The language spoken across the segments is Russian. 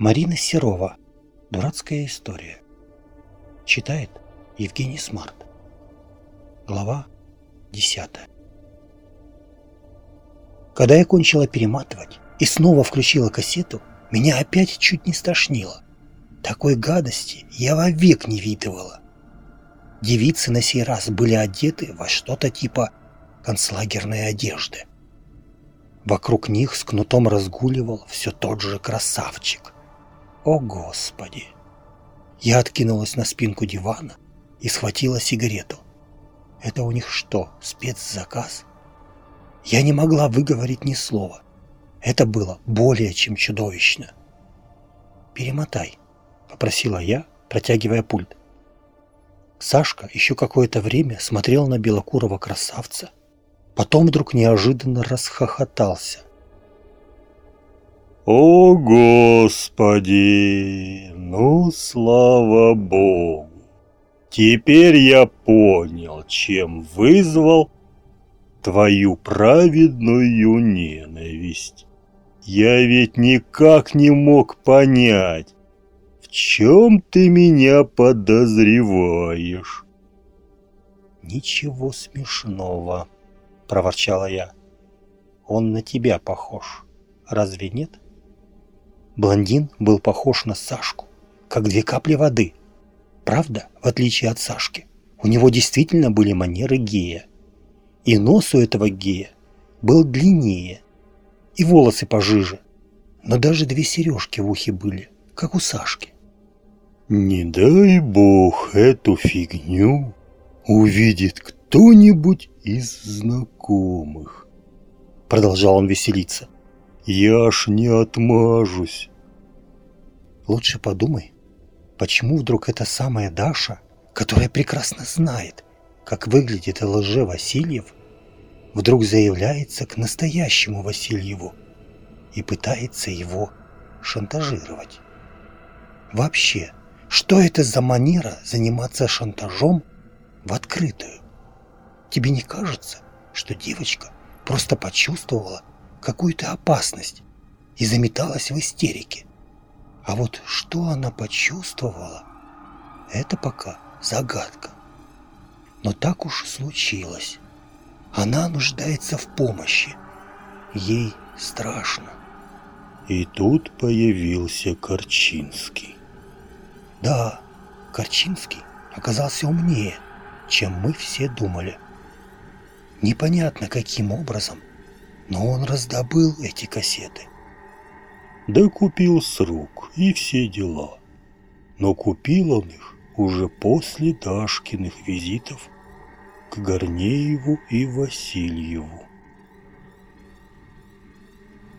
Марина Серова. Дурацкая история. Читает Евгений Смарт. Глава 10. Когда я кончила перематывать и снова включила кассету, меня опять чуть не стошнило. Такой гадости я вовек не видывала. Девицы на сей раз были одеты во что-то типа концлагерной одежды. Вокруг них с кнутом разгуливал все тот же красавчик. О, Господи! Я откинулась на спинку дивана и схватила сигарету. Это у них что, спецзаказ? Я не могла выговорить ни слова. Это было более чем чудовищно. «Перемотай», — попросила я, протягивая пульт. Сашка еще какое-то время смотрел на белокурого красавца, потом вдруг неожиданно расхохотался. «О, Господи! Ну, слава Богу! Теперь я понял, чем вызвал твою праведную ненависть. Я ведь никак не мог понять, в чем ты меня подозреваешь. Ничего смешного, проворчала я. Он на тебя похож, разве нет? Блондин был похож на Сашку, как две капли воды. Правда, в отличие от Сашки, у него действительно были манеры гея. И нос у этого гея был длиннее, и волосы пожиже. Но даже две сережки в ухе были, как у Сашки. «Не дай бог эту фигню увидит кто-нибудь из знакомых», продолжал он веселиться. «Я ж не отмажусь». Лучше подумай, почему вдруг эта самая Даша, которая прекрасно знает, как выглядит лже Васильев, вдруг заявляется к настоящему Васильеву и пытается его шантажировать. Вообще, что это за манера заниматься шантажом в открытую? Тебе не кажется, что девочка просто почувствовала какую-то опасность и заметалась в истерике? А вот что она почувствовала, это пока загадка. Но так уж случилось. Она нуждается в помощи. Ей страшно. И тут появился Корчинский. Да, Корчинский оказался умнее, чем мы все думали. Непонятно каким образом, но он раздобыл эти кассеты. Да купил с рук и все дела. Но купил он их уже после Дашкиных визитов к Горнееву и Васильеву.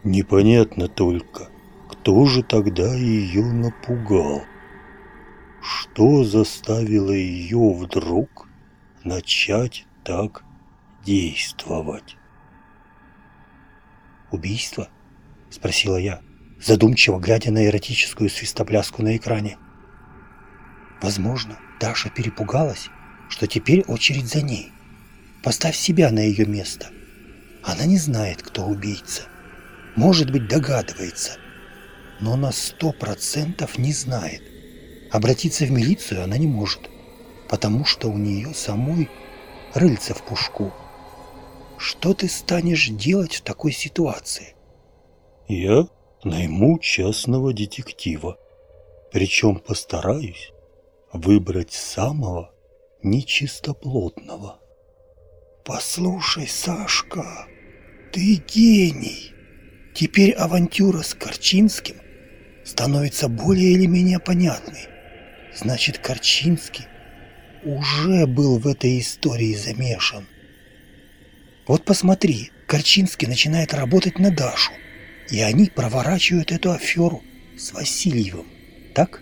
Непонятно только, кто же тогда ее напугал. Что заставило ее вдруг начать так действовать? «Убийство?» — спросила я, задумчиво глядя на эротическую свистопляску на экране. Возможно, Даша перепугалась, что теперь очередь за ней. Поставь себя на ее место. Она не знает, кто убийца. Может быть, догадывается, но на сто процентов не знает. Обратиться в милицию она не может, потому что у нее самой рыльца в пушку. Что ты станешь делать в такой ситуации? Я найму частного детектива. Причем постараюсь выбрать самого нечистоплотного. Послушай, Сашка, ты гений. Теперь авантюра с Корчинским становится более или менее понятной. Значит, Корчинский уже был в этой истории замешан. Вот посмотри, Корчинский начинает работать на Дашу, и они проворачивают эту аферу с Васильевым, так?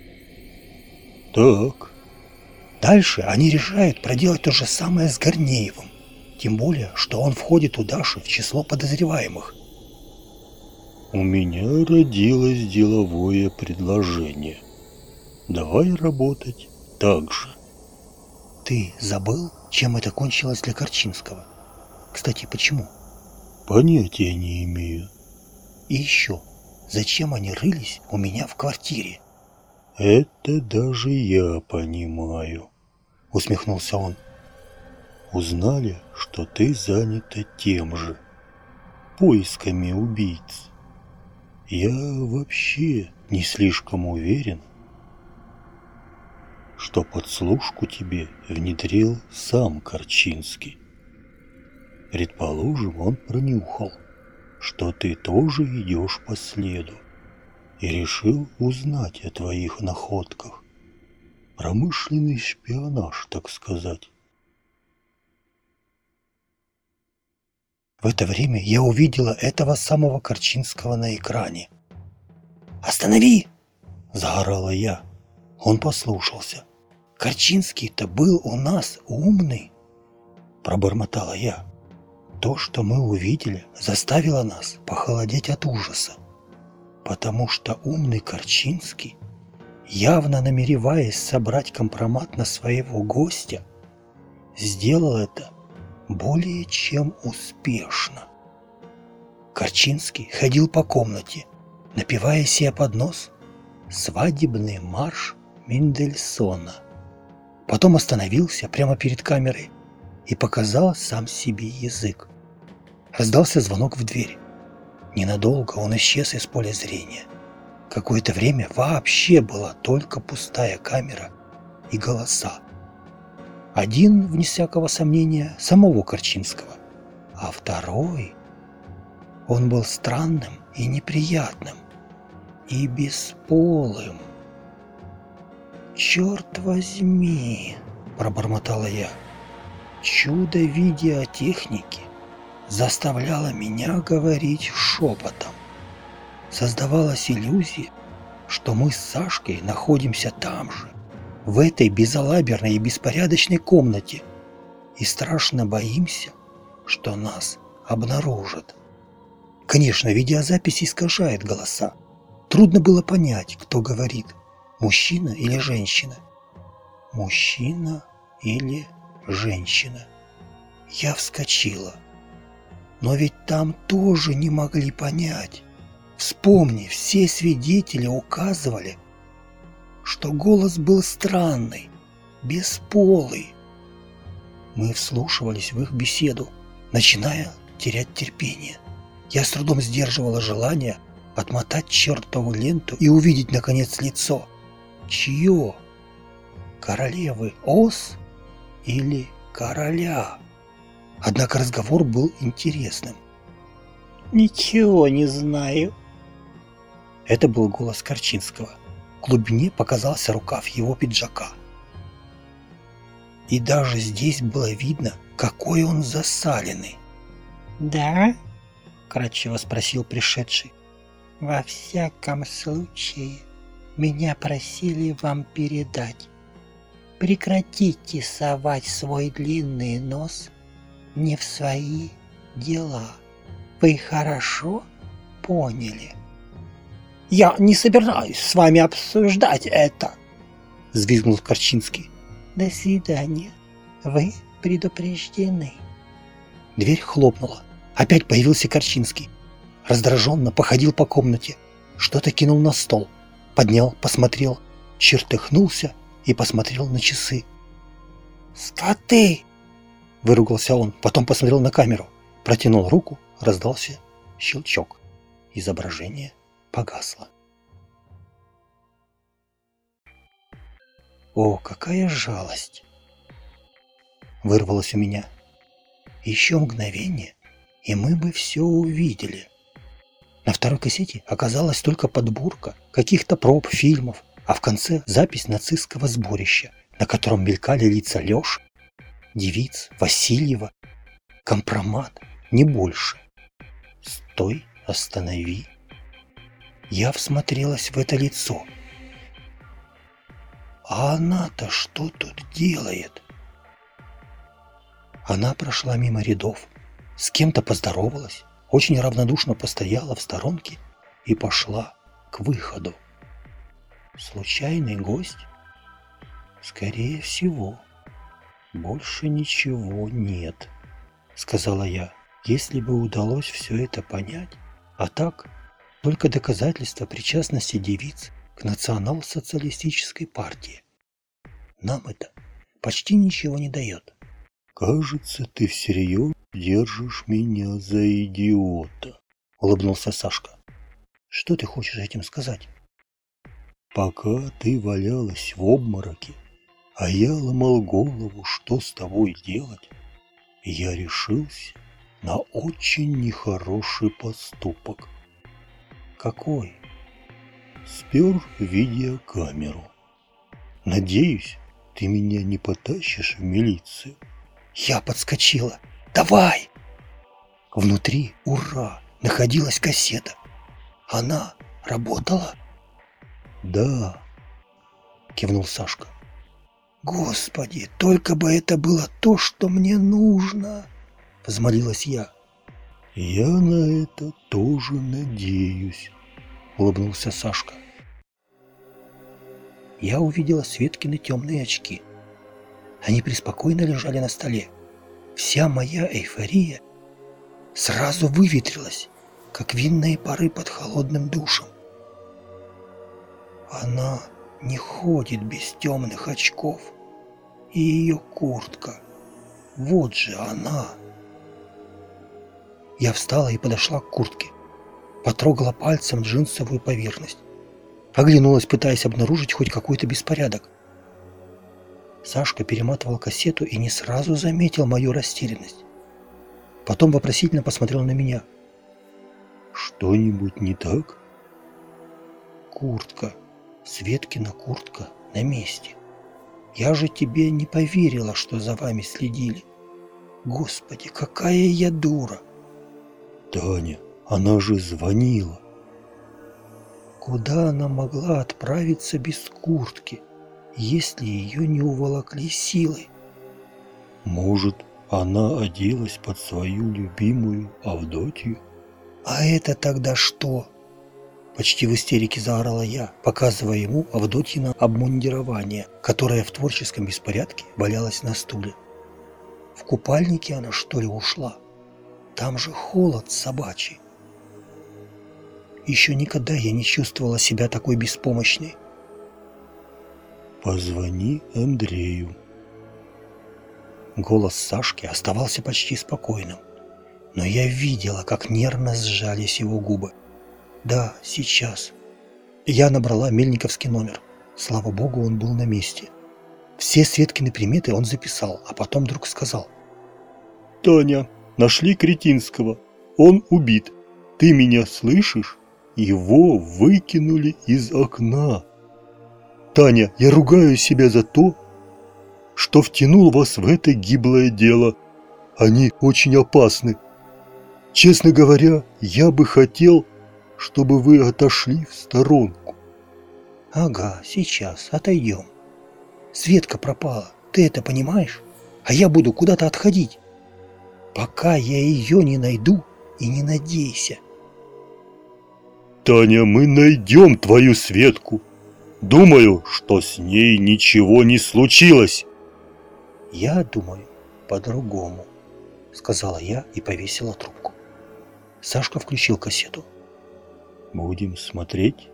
Так. Дальше они решают проделать то же самое с Горнеевым, тем более, что он входит у Даши в число подозреваемых. У меня родилось деловое предложение. Давай работать так же. Ты забыл, чем это кончилось для Корчинского? Кстати, почему? Понятия не имею. И еще, зачем они рылись у меня в квартире. «Это даже я понимаю», — усмехнулся он. «Узнали, что ты занята тем же, поисками убийц. Я вообще не слишком уверен, что подслушку тебе внедрил сам Корчинский. Предположим, он пронюхал, что ты тоже идешь по следу и решил узнать о твоих находках. Промышленный шпионаж, так сказать. В это время я увидела этого самого Корчинского на экране. «Останови!» – загорала я. Он послушался. «Корчинский-то был у нас умный!» – пробормотала я. То, что мы увидели, заставило нас похолодеть от ужаса потому что умный Корчинский, явно намереваясь собрать компромат на своего гостя, сделал это более чем успешно. Корчинский ходил по комнате, напевая себе под нос свадебный марш Мендельсона. Потом остановился прямо перед камерой и показал сам себе язык. Раздался звонок в дверь. Ненадолго он исчез из поля зрения. Какое-то время вообще была только пустая камера и голоса. Один, вне всякого сомнения, самого Корчинского, а второй... Он был странным и неприятным, и бесполым. «Черт возьми!» – пробормотала я. «Чудо видеотехники заставляла меня говорить шепотом. Создавалась иллюзия, что мы с Сашкой находимся там же, в этой безалаберной и беспорядочной комнате, и страшно боимся, что нас обнаружат. Конечно, видеозапись искажает голоса. Трудно было понять, кто говорит, мужчина или женщина. Мужчина или женщина. Я вскочила. Но ведь там тоже не могли понять. Вспомни, все свидетели указывали, что голос был странный, бесполый. Мы вслушивались в их беседу, начиная терять терпение. Я с трудом сдерживала желание отмотать чертову ленту и увидеть, наконец, лицо. Чье? Королевы Ос или короля? Однако разговор был интересным. «Ничего не знаю». Это был голос Корчинского. В глубине показался рукав его пиджака. И даже здесь было видно, какой он засаленный. «Да?» — кратчево спросил пришедший. «Во всяком случае, меня просили вам передать. Прекратите совать свой длинный нос не в свои дела. Вы хорошо поняли? Я не собираюсь с вами обсуждать это, взвизгнул Корчинский. До свидания. Вы предупреждены. Дверь хлопнула. Опять появился Корчинский. Раздраженно походил по комнате. Что-то кинул на стол. Поднял, посмотрел, чертыхнулся и посмотрел на часы. «Скоты!» Выругался он, потом посмотрел на камеру, протянул руку, раздался щелчок. Изображение погасло. О, какая жалость! Вырвалось у меня. Еще мгновение, и мы бы все увидели. На второй кассете оказалась только подборка каких-то проб фильмов, а в конце запись нацистского сборища, на котором мелькали лица Лёши девиц, Васильева. Компромат, не больше. Стой, останови. Я всмотрелась в это лицо. А она-то что тут делает? Она прошла мимо рядов, с кем-то поздоровалась, очень равнодушно постояла в сторонке и пошла к выходу. Случайный гость? Скорее всего. «Больше ничего нет», — сказала я. «Если бы удалось все это понять, а так только доказательство причастности девиц к национал-социалистической партии. Нам это почти ничего не дает. «Кажется, ты всерьез держишь меня за идиота», — улыбнулся Сашка. «Что ты хочешь этим сказать?» «Пока ты валялась в обмороке, а я ломал голову, что с тобой делать, я решился на очень нехороший поступок». «Какой?» «Спер видеокамеру. Надеюсь, ты меня не потащишь в милицию?» Я подскочила. «Давай!» Внутри, ура, находилась кассета. Она работала? «Да», — кивнул Сашка. «Господи, только бы это было то, что мне нужно!» — взмолилась я. «Я на это тоже надеюсь», — улыбнулся Сашка. Я увидела Светкины темные очки. Они преспокойно лежали на столе. Вся моя эйфория сразу выветрилась, как винные пары под холодным душем. Она не ходит без темных очков. И ее куртка. Вот же она. Я встала и подошла к куртке. Потрогала пальцем джинсовую поверхность. Оглянулась, пытаясь обнаружить хоть какой-то беспорядок. Сашка перематывал кассету и не сразу заметил мою растерянность. Потом вопросительно посмотрел на меня. «Что-нибудь не так?» «Куртка. Светкина куртка на месте. Я же тебе не поверила, что за вами следили. Господи, какая я дура!» «Таня, она же звонила!» Куда она могла отправиться без куртки? если ее не уволокли силой. Может, она оделась под свою любимую Авдотью? А это тогда что? Почти в истерике заорала я, показывая ему Авдотьина обмундирование, которое в творческом беспорядке валялось на стуле. В купальнике она что ли ушла? Там же холод собачий. Еще никогда я не чувствовала себя такой беспомощной. «Позвони Андрею». Голос Сашки оставался почти спокойным, но я видела, как нервно сжались его губы. «Да, сейчас». Я набрала Мельниковский номер. Слава богу, он был на месте. Все Светкины приметы он записал, а потом вдруг сказал. «Таня, нашли Кретинского. Он убит. Ты меня слышишь? Его выкинули из окна». Таня, я ругаю себя за то, что втянул вас в это гиблое дело. Они очень опасны. Честно говоря, я бы хотел, чтобы вы отошли в сторонку. Ага, сейчас, отойдем. Светка пропала, ты это понимаешь? А я буду куда-то отходить. Пока я ее не найду и не надейся. Таня, мы найдем твою Светку. Думаю, что с ней ничего не случилось. Я думаю по-другому, сказала я и повесила трубку. Сашка включил кассету. Будем смотреть?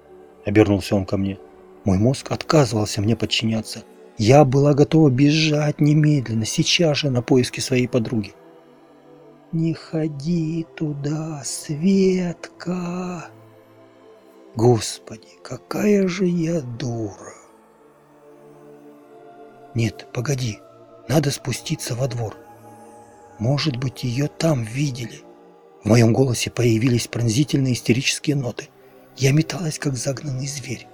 Обернулся он ко мне. Мой мозг отказывался мне подчиняться. Я была готова бежать немедленно, сейчас же на поиски своей подруги. «Не ходи туда, Светка!» Господи, какая же я дура! Нет, погоди, надо спуститься во двор. Может быть, ее там видели. В моем голосе появились пронзительные истерические ноты. Я металась, как загнанный зверь.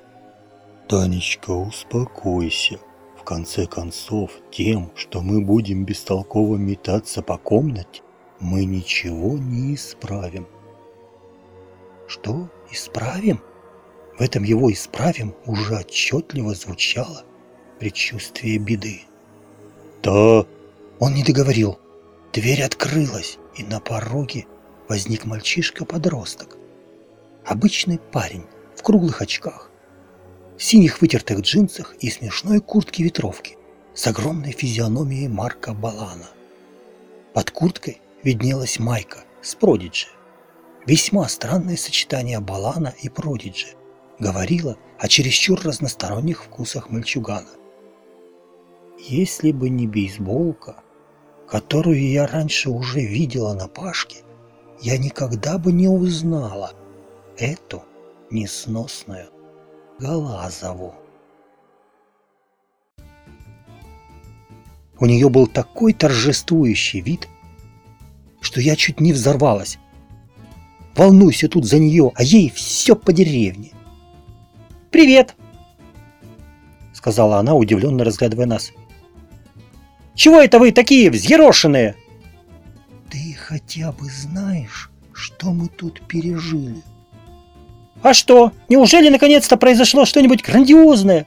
Танечка, успокойся. В конце концов, тем, что мы будем бестолково метаться по комнате, мы ничего не исправим. Что? Исправим? В этом его «исправим» уже отчетливо звучало предчувствие беды. «Да...» Он не договорил. Дверь открылась, и на пороге возник мальчишка-подросток. Обычный парень в круглых очках, в синих вытертых джинсах и смешной куртке-ветровке с огромной физиономией Марка Балана. Под курткой виднелась майка с продиджи. Весьма странное сочетание Балана и Продиджи говорило о чересчур разносторонних вкусах мальчугана. Если бы не бейсболка, которую я раньше уже видела на Пашке, я никогда бы не узнала эту несносную Галазову. У нее был такой торжествующий вид, что я чуть не взорвалась. Волнуйся тут за нее, а ей все по деревне. «Привет!» — сказала она, удивленно разглядывая нас. «Чего это вы такие взъерошенные?» «Ты хотя бы знаешь, что мы тут пережили?» «А что, неужели наконец-то произошло что-нибудь грандиозное?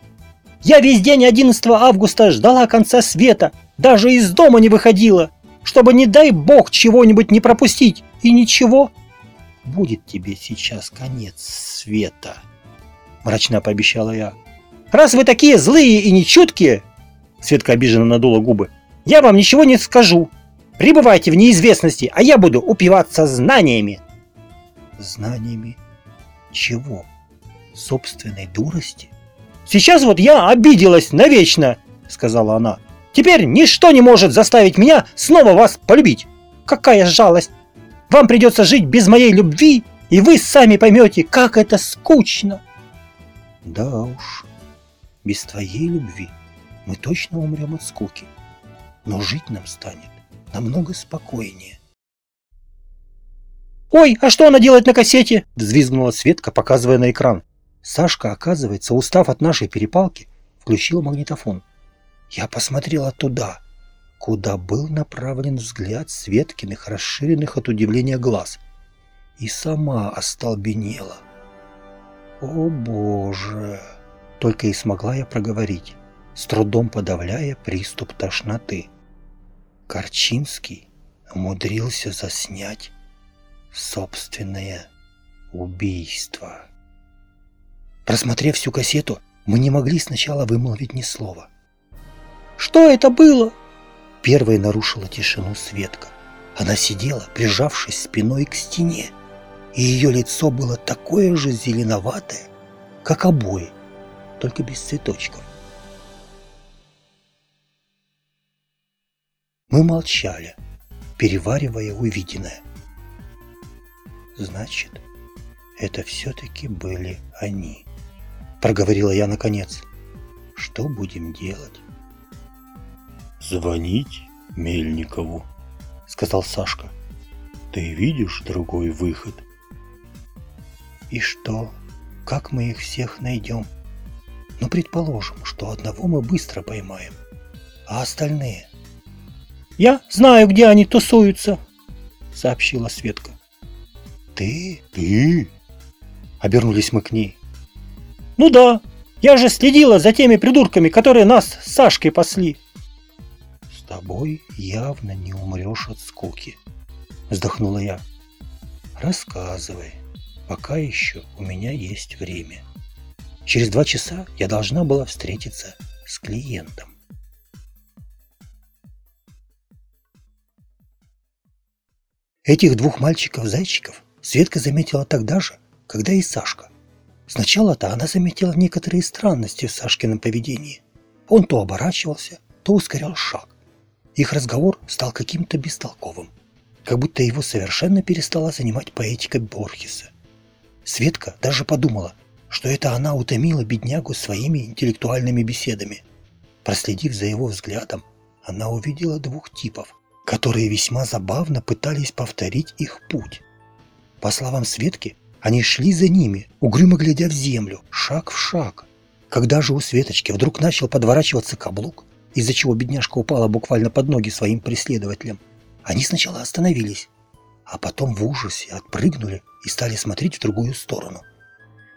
Я весь день 11 августа ждала конца света, даже из дома не выходила, чтобы, не дай бог, чего-нибудь не пропустить, и ничего. Будет тебе сейчас конец света, мрачно пообещала я. Раз вы такие злые и нечуткие, Светка обиженно надула губы, я вам ничего не скажу. Пребывайте в неизвестности, а я буду упиваться знаниями. Знаниями чего? Собственной дурости? Сейчас вот я обиделась навечно, сказала она. Теперь ничто не может заставить меня снова вас полюбить. Какая жалость! Вам придется жить без моей любви, и вы сами поймете, как это скучно. Да уж, без твоей любви мы точно умрем от скуки, но жить нам станет намного спокойнее. «Ой, а что она делает на кассете?» – взвизгнула Светка, показывая на экран. Сашка, оказывается, устав от нашей перепалки, включил магнитофон. Я посмотрела туда, куда был направлен взгляд Светкиных, расширенных от удивления глаз, и сама остолбенела. «О, Боже!» — только и смогла я проговорить, с трудом подавляя приступ тошноты. Корчинский умудрился заснять собственное убийство. Просмотрев всю кассету, мы не могли сначала вымолвить ни слова. «Что это было?» Первой нарушила тишину Светка. Она сидела, прижавшись спиной к стене, и ее лицо было такое же зеленоватое, как обои, только без цветочков. Мы молчали, переваривая увиденное. Значит, это все-таки были они. Проговорила я наконец. Что будем делать? «Звонить Мельникову», — сказал Сашка. «Ты видишь другой выход?» «И что? Как мы их всех найдем? Ну, предположим, что одного мы быстро поймаем, а остальные...» «Я знаю, где они тусуются», — сообщила Светка. «Ты? Ты?» Обернулись мы к ней. «Ну да, я же следила за теми придурками, которые нас с Сашкой пасли» тобой явно не умрешь от скуки», — вздохнула я. «Рассказывай, пока еще у меня есть время. Через два часа я должна была встретиться с клиентом». Этих двух мальчиков-зайчиков Светка заметила тогда же, когда и Сашка. Сначала-то она заметила некоторые странности в Сашкином поведении. Он то оборачивался, то ускорял шаг. Их разговор стал каким-то бестолковым, как будто его совершенно перестала занимать поэтика Борхеса. Светка даже подумала, что это она утомила беднягу своими интеллектуальными беседами. Проследив за его взглядом, она увидела двух типов, которые весьма забавно пытались повторить их путь. По словам Светки, они шли за ними, угрюмо глядя в землю, шаг в шаг. Когда же у Светочки вдруг начал подворачиваться каблук, из-за чего бедняжка упала буквально под ноги своим преследователям. Они сначала остановились, а потом в ужасе отпрыгнули и стали смотреть в другую сторону.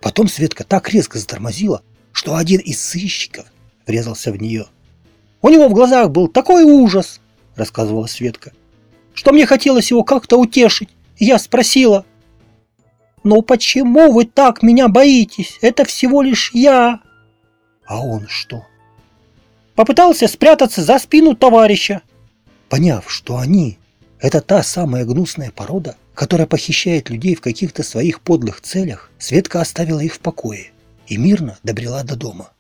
Потом Светка так резко затормозила, что один из сыщиков врезался в нее. «У него в глазах был такой ужас!» – рассказывала Светка. «Что мне хотелось его как-то утешить, я спросила, «Но почему вы так меня боитесь? Это всего лишь я!» «А он что?» попытался спрятаться за спину товарища. Поняв, что они – это та самая гнусная порода, которая похищает людей в каких-то своих подлых целях, Светка оставила их в покое и мирно добрела до дома.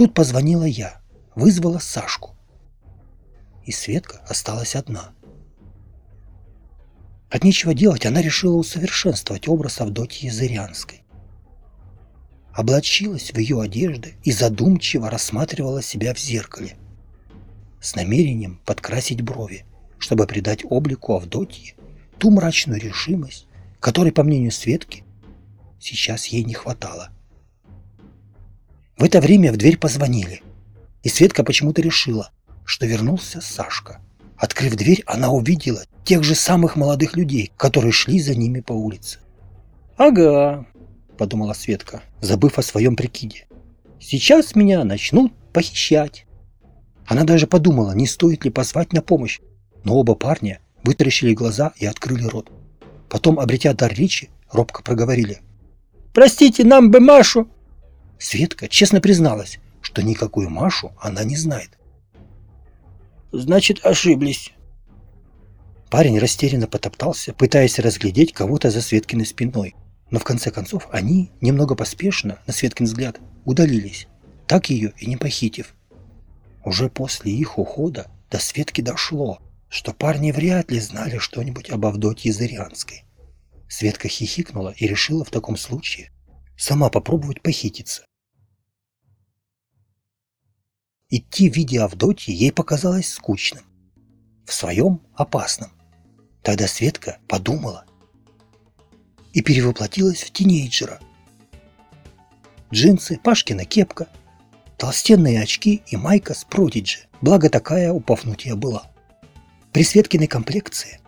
Тут позвонила я, вызвала Сашку. И Светка осталась одна. От нечего делать она решила усовершенствовать образ Авдотьи Зырянской. Облачилась в ее одежды и задумчиво рассматривала себя в зеркале с намерением подкрасить брови, чтобы придать облику Авдотьи ту мрачную решимость, которой, по мнению Светки, сейчас ей не хватало. В это время в дверь позвонили, и Светка почему-то решила, что вернулся Сашка. Открыв дверь, она увидела тех же самых молодых людей, которые шли за ними по улице. «Ага», — подумала Светка, забыв о своем прикиде. «Сейчас меня начнут похищать». Она даже подумала, не стоит ли позвать на помощь, но оба парня вытаращили глаза и открыли рот. Потом, обретя дар речи, робко проговорили. «Простите, нам бы Машу!» Светка честно призналась, что никакую Машу она не знает. «Значит, ошиблись». Парень растерянно потоптался, пытаясь разглядеть кого-то за Светкиной спиной. Но в конце концов они, немного поспешно, на Светкин взгляд, удалились, так ее и не похитив. Уже после их ухода до Светки дошло, что парни вряд ли знали что-нибудь об Авдотье Зырянской. Светка хихикнула и решила в таком случае сама попробовать похититься. Идти в виде Авдотьи ей показалось скучным, в своем опасном. Тогда Светка подумала и перевоплотилась в тинейджера. Джинсы, Пашкина кепка – толстенные очки и майка с продиджи, благо такая у Пафнутия была. При Светкиной комплекции,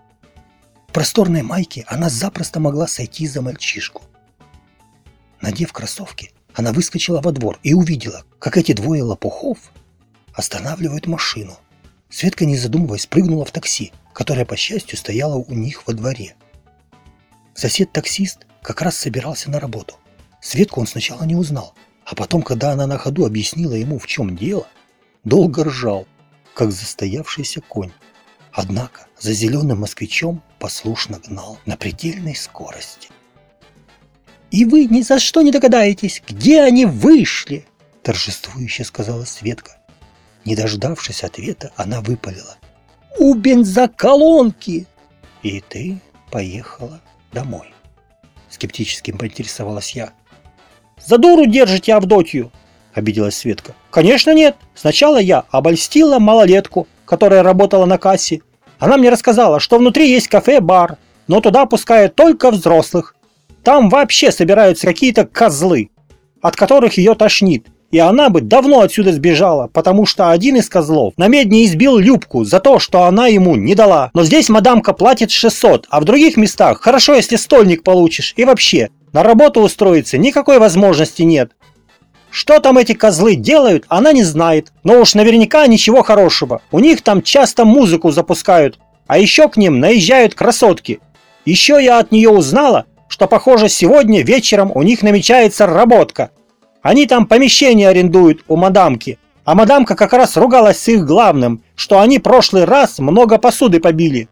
в просторной майке она запросто могла сойти за мальчишку. Надев кроссовки, она выскочила во двор и увидела, как эти двое лопухов останавливают машину. Светка, не задумываясь, прыгнула в такси, которое, по счастью, стояло у них во дворе. Сосед-таксист как раз собирался на работу. Светку он сначала не узнал, а потом, когда она на ходу объяснила ему, в чем дело, долго ржал, как застоявшийся конь. Однако за зеленым москвичом послушно гнал на предельной скорости. «И вы ни за что не догадаетесь, где они вышли!» торжествующе сказала Светка. Не дождавшись ответа, она выпалила. «У бензоколонки!» «И ты поехала домой?» Скептически поинтересовалась я. За дуру держите Авдотью!» – обиделась Светка. «Конечно нет. Сначала я обольстила малолетку, которая работала на кассе. Она мне рассказала, что внутри есть кафе-бар, но туда пускают только взрослых. Там вообще собираются какие-то козлы, от которых ее тошнит. И она бы давно отсюда сбежала, потому что один из козлов на медне избил Любку за то, что она ему не дала. Но здесь мадамка платит 600, а в других местах хорошо, если стольник получишь. И вообще, на работу устроиться никакой возможности нет. Что там эти козлы делают, она не знает. Но уж наверняка ничего хорошего. У них там часто музыку запускают. А еще к ним наезжают красотки. Еще я от нее узнала, что, похоже, сегодня вечером у них намечается работка. Они там помещение арендуют у мадамки. А мадамка как раз ругалась с их главным, что они прошлый раз много посуды побили.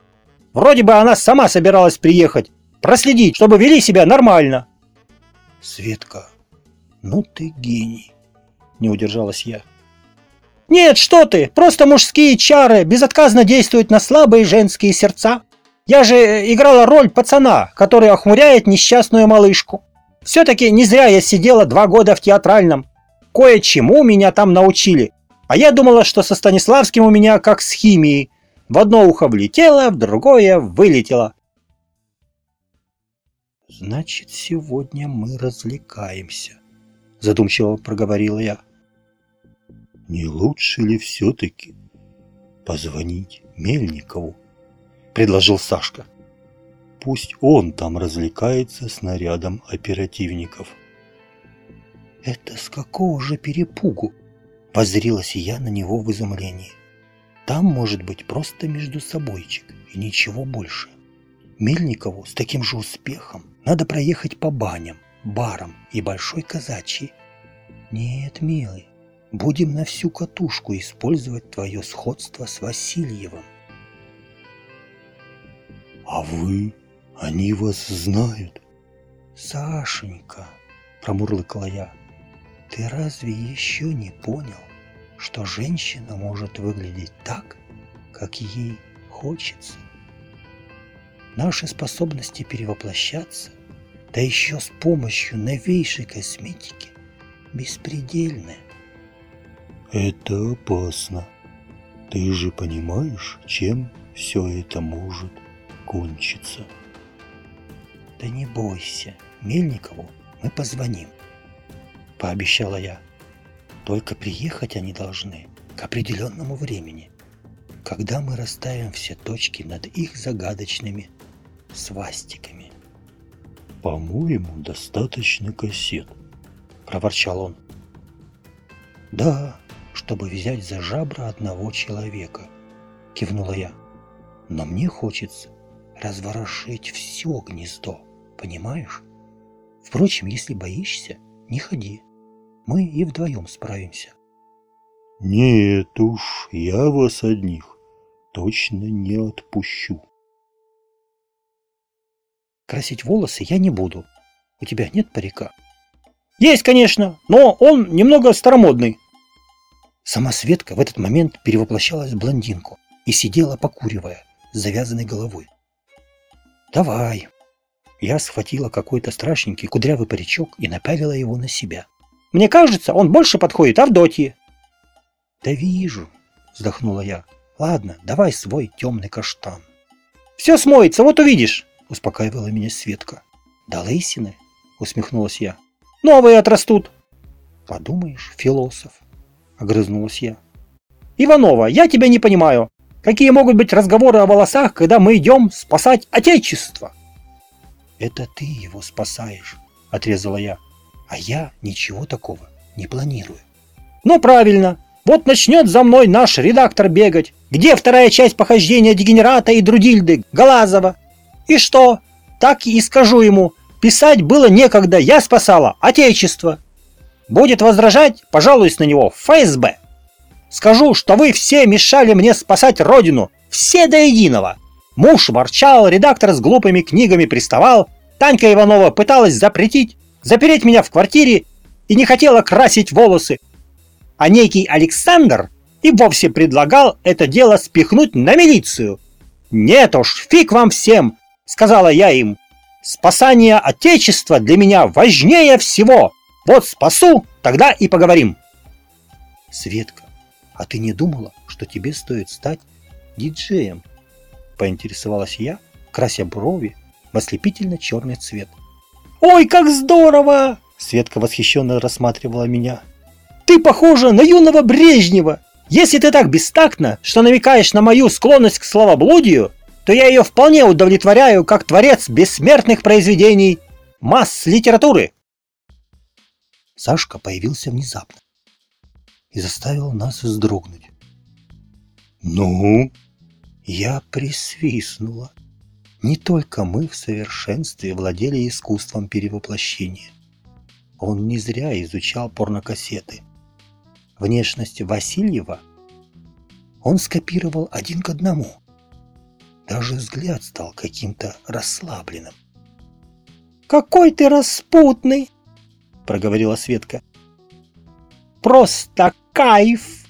Вроде бы она сама собиралась приехать, проследить, чтобы вели себя нормально. Светка, ну ты гений, не удержалась я. Нет, что ты, просто мужские чары безотказно действуют на слабые женские сердца. Я же играла роль пацана, который охмуряет несчастную малышку. Все-таки не зря я сидела два года в театральном. Кое-чему меня там научили. А я думала, что со Станиславским у меня как с химией. В одно ухо влетело, в другое вылетело. «Значит, сегодня мы развлекаемся», — задумчиво проговорила я. «Не лучше ли все-таки позвонить Мельникову?» — предложил Сашка. «Пусть он там развлекается с нарядом оперативников». «Это с какого же перепугу?» — воззрилась я на него в изумлении. «Там может быть просто между собойчик и ничего больше». Мельникову с таким же успехом надо проехать по баням, барам и Большой Казачьей. Нет, милый, будем на всю катушку использовать твое сходство с Васильевым. А вы? Они вас знают? Сашенька, промурлыкала я, ты разве еще не понял, что женщина может выглядеть так, как ей хочется? Наши способности перевоплощаться, да еще с помощью новейшей косметики, беспредельны. Это опасно. Ты же понимаешь, чем все это может кончиться? Да не бойся, Мельникову мы позвоним, пообещала я. Только приехать они должны к определенному времени, когда мы расставим все точки над их загадочными свастиками. «По-моему, достаточно кассет», — проворчал он. «Да, чтобы взять за жабра одного человека», — кивнула я. «Но мне хочется разворошить все гнездо, понимаешь? Впрочем, если боишься, не ходи. Мы и вдвоем справимся». «Нет уж, я вас одних точно не отпущу». Красить волосы я не буду. У тебя нет парика? Есть, конечно, но он немного старомодный. Сама Светка в этот момент перевоплощалась в блондинку и сидела покуривая, с завязанной головой. «Давай!» Я схватила какой-то страшненький кудрявый паричок и напялила его на себя. «Мне кажется, он больше подходит Авдотье!» «Да вижу!» – вздохнула я. «Ладно, давай свой темный каштан». «Все смоется, вот увидишь!» успокаивала меня Светка. «Да лысины?» — усмехнулась я. «Новые отрастут!» «Подумаешь, философ!» — огрызнулась я. «Иванова, я тебя не понимаю. Какие могут быть разговоры о волосах, когда мы идем спасать Отечество?» «Это ты его спасаешь», — отрезала я. «А я ничего такого не планирую». «Ну правильно. Вот начнет за мной наш редактор бегать. Где вторая часть похождения Дегенерата и Друдильды, Галазова? И что? Так и скажу ему. Писать было некогда, я спасала Отечество. Будет возражать, пожалуюсь на него в ФСБ. Скажу, что вы все мешали мне спасать Родину, все до единого. Муж ворчал, редактор с глупыми книгами приставал, Танька Иванова пыталась запретить, запереть меня в квартире и не хотела красить волосы. А некий Александр и вовсе предлагал это дело спихнуть на милицию. Нет уж, фиг вам всем, сказала я им. Спасание Отечества для меня важнее всего. Вот спасу, тогда и поговорим. Светка, а ты не думала, что тебе стоит стать диджеем? Поинтересовалась я, крася брови в ослепительно черный цвет. Ой, как здорово! Светка восхищенно рассматривала меня. Ты похожа на юного Брежнева. Если ты так бестактна, что намекаешь на мою склонность к словоблудию, то я ее вполне удовлетворяю как творец бессмертных произведений масс литературы. Сашка появился внезапно и заставил нас вздрогнуть. «Ну?» Я присвистнула. Не только мы в совершенстве владели искусством перевоплощения. Он не зря изучал порнокассеты. Внешность Васильева он скопировал один к одному. Даже взгляд стал каким-то расслабленным. «Какой ты распутный!» — проговорила Светка. «Просто кайф!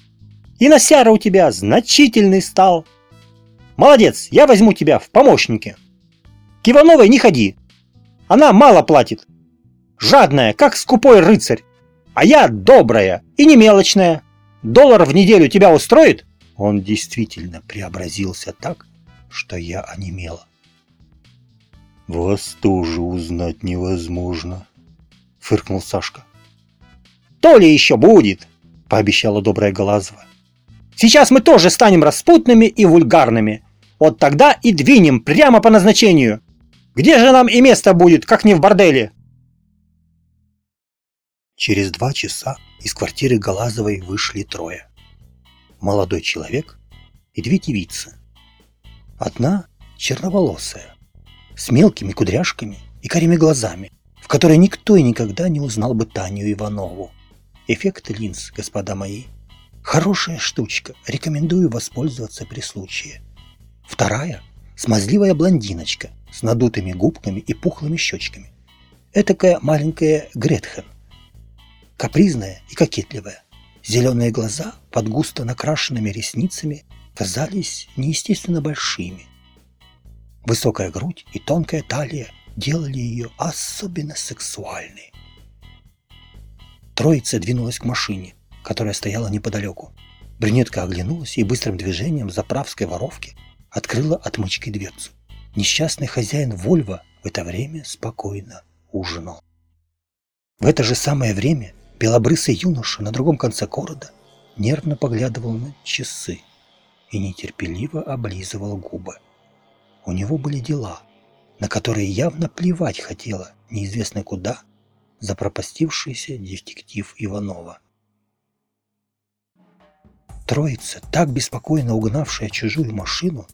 И носяра у тебя значительный стал! Молодец, я возьму тебя в помощники! К Ивановой не ходи! Она мало платит! Жадная, как скупой рыцарь! А я добрая и не мелочная! Доллар в неделю тебя устроит?» Он действительно преобразился так, что я онемела. «Вас тоже узнать невозможно», — фыркнул Сашка. «То ли еще будет», — пообещала добрая Глазова. «Сейчас мы тоже станем распутными и вульгарными. Вот тогда и двинем прямо по назначению. Где же нам и место будет, как не в борделе?» Через два часа из квартиры Галазовой вышли трое. Молодой человек и две девицы. Одна черноволосая, с мелкими кудряшками и карими глазами, в которой никто и никогда не узнал бы Таню Иванову. Эффект линз, господа мои. Хорошая штучка, рекомендую воспользоваться при случае. Вторая Смазливая блондиночка с надутыми губками и пухлыми щечками. Этакая маленькая Гретхен. Капризная и кокетливая. Зеленые глаза под густо накрашенными ресницами казались неестественно большими. Высокая грудь и тонкая талия делали ее особенно сексуальной. Троица двинулась к машине, которая стояла неподалеку. Брюнетка оглянулась и быстрым движением заправской воровки открыла отмычкой дверцу. Несчастный хозяин Вольва в это время спокойно ужинал. В это же самое время белобрысый юноша на другом конце города нервно поглядывал на часы и нетерпеливо облизывал губы. У него были дела, на которые явно плевать хотела неизвестно куда запропастившийся детектив Иванова. Троица, так беспокойно угнавшая чужую машину,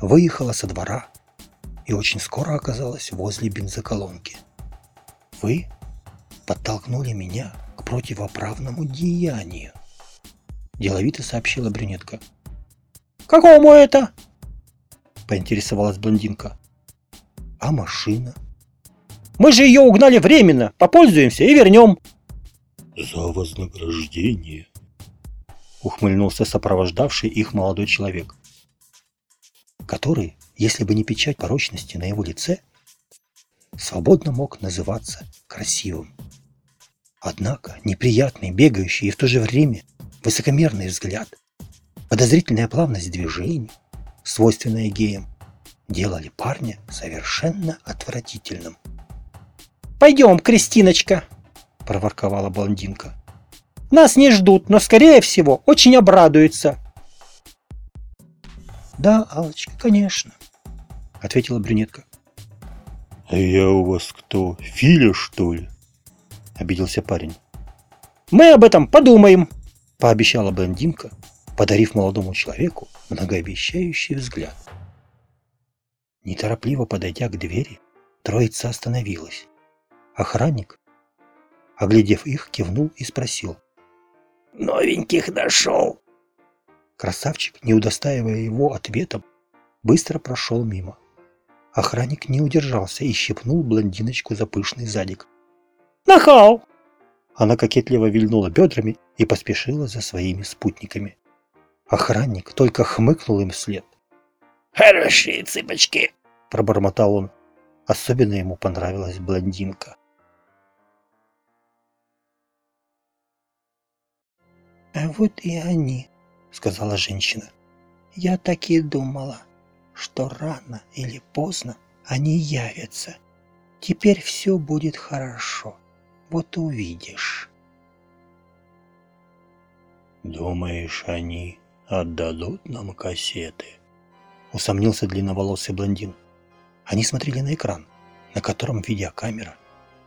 выехала со двора и очень скоро оказалась возле бензоколонки. Вы подтолкнули меня к противоправному деянию, деловито сообщила брюнетка. «Какому это?» поинтересовалась блондинка. «А машина?» «Мы же ее угнали временно, попользуемся и вернем». «За вознаграждение», ухмыльнулся сопровождавший их молодой человек, который, если бы не печать порочности на его лице, свободно мог называться красивым. Однако неприятный, бегающий и в то же время высокомерный взгляд, подозрительная плавность движений, свойственная геям, делали парня совершенно отвратительным. «Пойдем, Кристиночка!» – проворковала блондинка. Нас не ждут, но, скорее всего, очень обрадуются. Да, Алочка, конечно, ответила брюнетка. А я у вас кто, Филя, что ли? Обиделся парень. Мы об этом подумаем, пообещала блондинка, подарив молодому человеку многообещающий взгляд. Неторопливо подойдя к двери, троица остановилась. Охранник, оглядев их, кивнул и спросил. Новеньких нашел. Красавчик, не удостаивая его ответом, быстро прошел мимо. Охранник не удержался и щипнул блондиночку за пышный задик. «Нахал!» Она кокетливо вильнула бедрами и поспешила за своими спутниками. Охранник только хмыкнул им вслед. «Хорошие цыпочки!» – пробормотал он. Особенно ему понравилась блондинка. «А вот и они», — сказала женщина. «Я так и думала, что рано или поздно они явятся. Теперь все будет хорошо. Вот увидишь». «Думаешь, они отдадут нам кассеты?» — усомнился длинноволосый блондин. Они смотрели на экран, на котором видеокамера,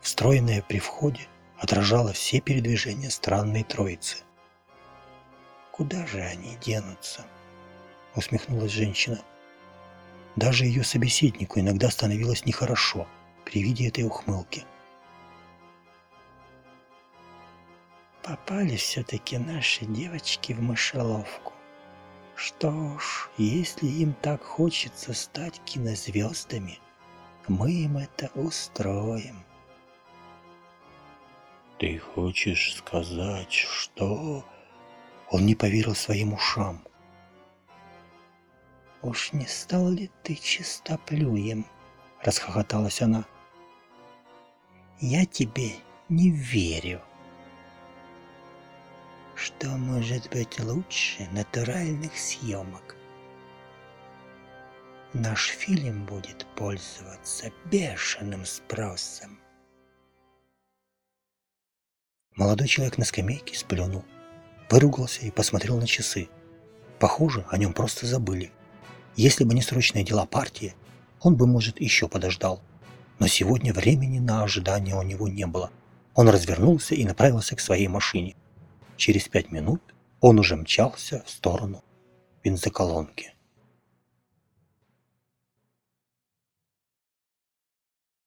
встроенная при входе, отражала все передвижения странной троицы. Куда же они денутся? Усмехнулась женщина. Даже ее собеседнику иногда становилось нехорошо при виде этой ухмылки. Попали все-таки наши девочки в мышеловку. Что ж, если им так хочется стать кинозвездами, мы им это устроим. Ты хочешь сказать, что... Он не поверил своим ушам. «Уж не стал ли ты чистоплюем?» — расхохоталась она. «Я тебе не верю». «Что может быть лучше натуральных съемок?» Наш фильм будет пользоваться бешеным спросом. Молодой человек на скамейке сплюнул выругался и посмотрел на часы. Похоже, о нем просто забыли. Если бы не срочные дела партии, он бы, может, еще подождал. Но сегодня времени на ожидание у него не было. Он развернулся и направился к своей машине. Через пять минут он уже мчался в сторону бензоколонки.